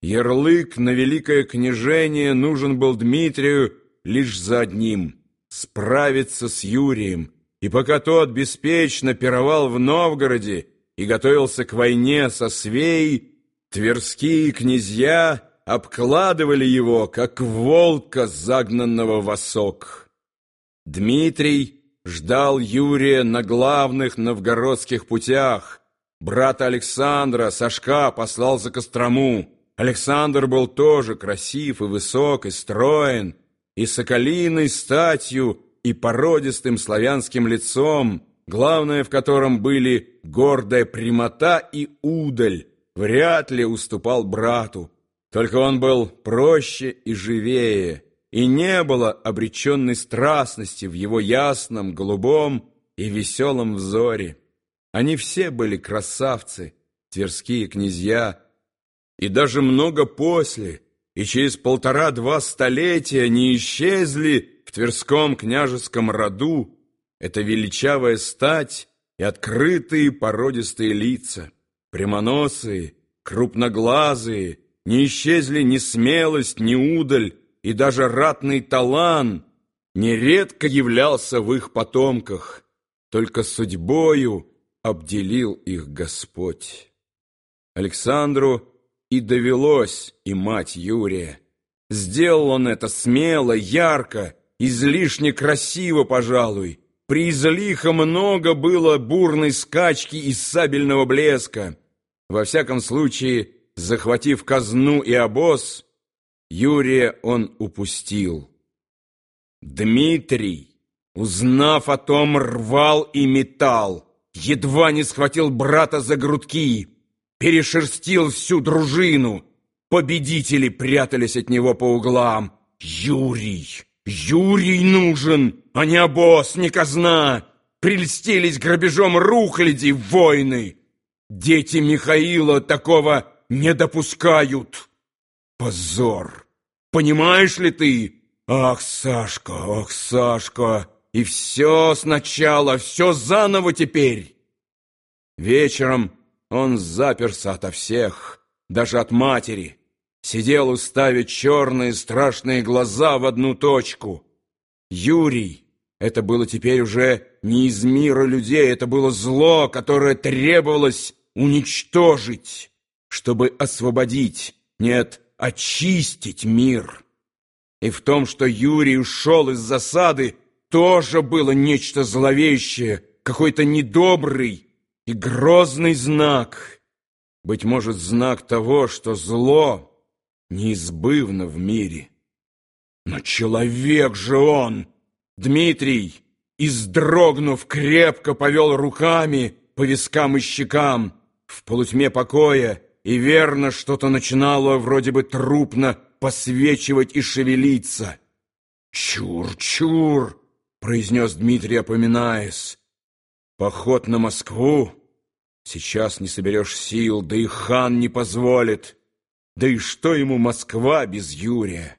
Ярлык на великое княжение нужен был Дмитрию лишь за одним — справиться с Юрием, и пока тот беспечно пировал в Новгороде и готовился к войне со Свеей, тверские князья обкладывали его, как волка, загнанного в осок. Дмитрий ждал Юрия на главных новгородских путях. Брата Александра, Сашка, послал за Кострому. Александр был тоже красив и высок, и строен, и соколиной статью, и породистым славянским лицом, главное в котором были гордая прямота и удаль, вряд ли уступал брату. Только он был проще и живее, и не было обреченной страстности в его ясном, голубом и веселом взоре. Они все были красавцы, тверские князья, и даже много после, и через полтора-два столетия не исчезли в Тверском княжеском роду эта величавая стать и открытые породистые лица, прямоносые, крупноглазые, не исчезли ни смелость, ни удаль, и даже ратный талант нередко являлся в их потомках, только судьбою обделил их Господь. Александру и довелось и мать Юрия. Сделал он это смело, ярко, излишне красиво, пожалуй. При излихо много было бурной скачки и сабельного блеска. Во всяком случае, захватив казну и обоз, Юрия он упустил. Дмитрий, узнав о том, рвал и метал, едва не схватил брата за грудки, перешерстил всю дружину. Победители прятались от него по углам. Юрий, Юрий нужен, а не обоз, не казна. Прельстились грабежом рухляди войны. Дети Михаила такого не допускают. Позор! Понимаешь ли ты? Ах, Сашка, ах, Сашка! И все сначала, все заново теперь. Вечером он заперся ото всех, даже от матери. Сидел, уставив черные страшные глаза в одну точку. Юрий, это было теперь уже не из мира людей, это было зло, которое требовалось уничтожить, чтобы освободить, нет, очистить мир. И в том, что Юрий ушел из засады, тоже было нечто зловещее, какой-то недобрый, и грозный знак, быть может, знак того, что зло неизбывно в мире. Но человек же он! Дмитрий, издрогнув, крепко повел руками по вискам и щекам в полутьме покоя, и верно что-то начинало вроде бы трупно посвечивать и шевелиться. «Чур, чур!» — произнес Дмитрий, опоминаясь. «Поход на Москву Сейчас не соберешь сил, да и хан не позволит. Да и что ему Москва без Юрия?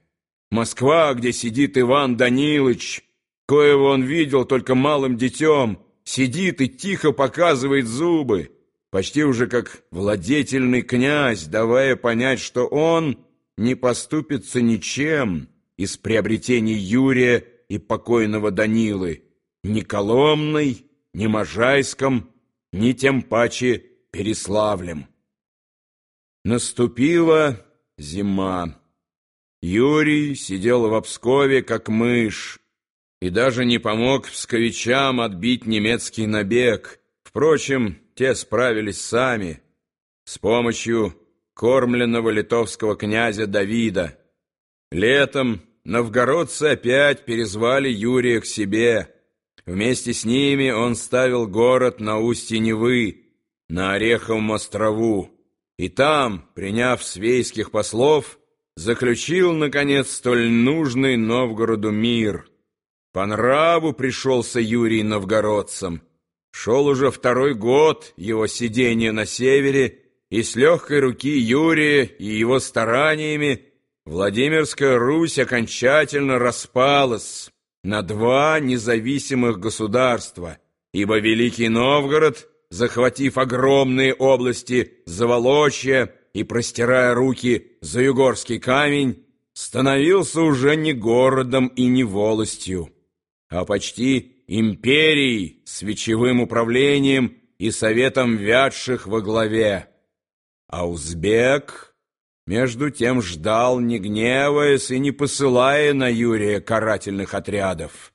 Москва, где сидит Иван Данилович, коего он видел только малым детем, сидит и тихо показывает зубы, почти уже как владетельный князь, давая понять, что он не поступится ничем из приобретений Юрия и покойного Данилы, ни Коломной, ни Можайском, ни тем паче Переславлем. Наступила зима. Юрий сидел в Пскове, как мышь, и даже не помог псковичам отбить немецкий набег. Впрочем, те справились сами с помощью кормленного литовского князя Давида. Летом новгородцы опять перезвали Юрия к себе — Вместе с ними он ставил город на устье Невы, на Ореховом острову, и там, приняв свейских послов, заключил, наконец, столь нужный Новгороду мир. По нраву пришелся Юрий новгородцам. Шел уже второй год его сидения на севере, и с легкой руки Юрия и его стараниями Владимирская Русь окончательно распалась, на два независимых государства, ибо Великий Новгород, захватив огромные области Заволочья и простирая руки за югорский камень, становился уже не городом и не волостью, а почти империей с вечевым управлением и советом вятших во главе. А узбек, между тем, ждал, не гневаясь и не посылая на Юрия карательных отрядов.